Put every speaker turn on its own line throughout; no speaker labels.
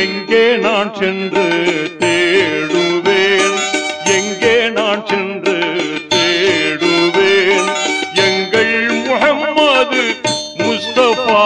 எங்கே நான் சென்று தேடுவேன்? எங்கே நான் சென்று தேடுவேன்? எங்கள் முகம்மது முஸ்தபா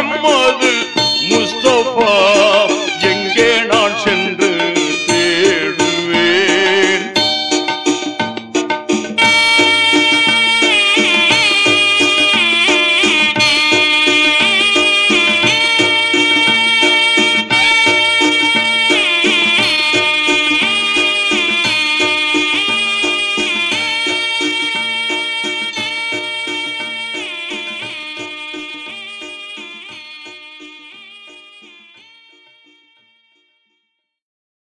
Come on.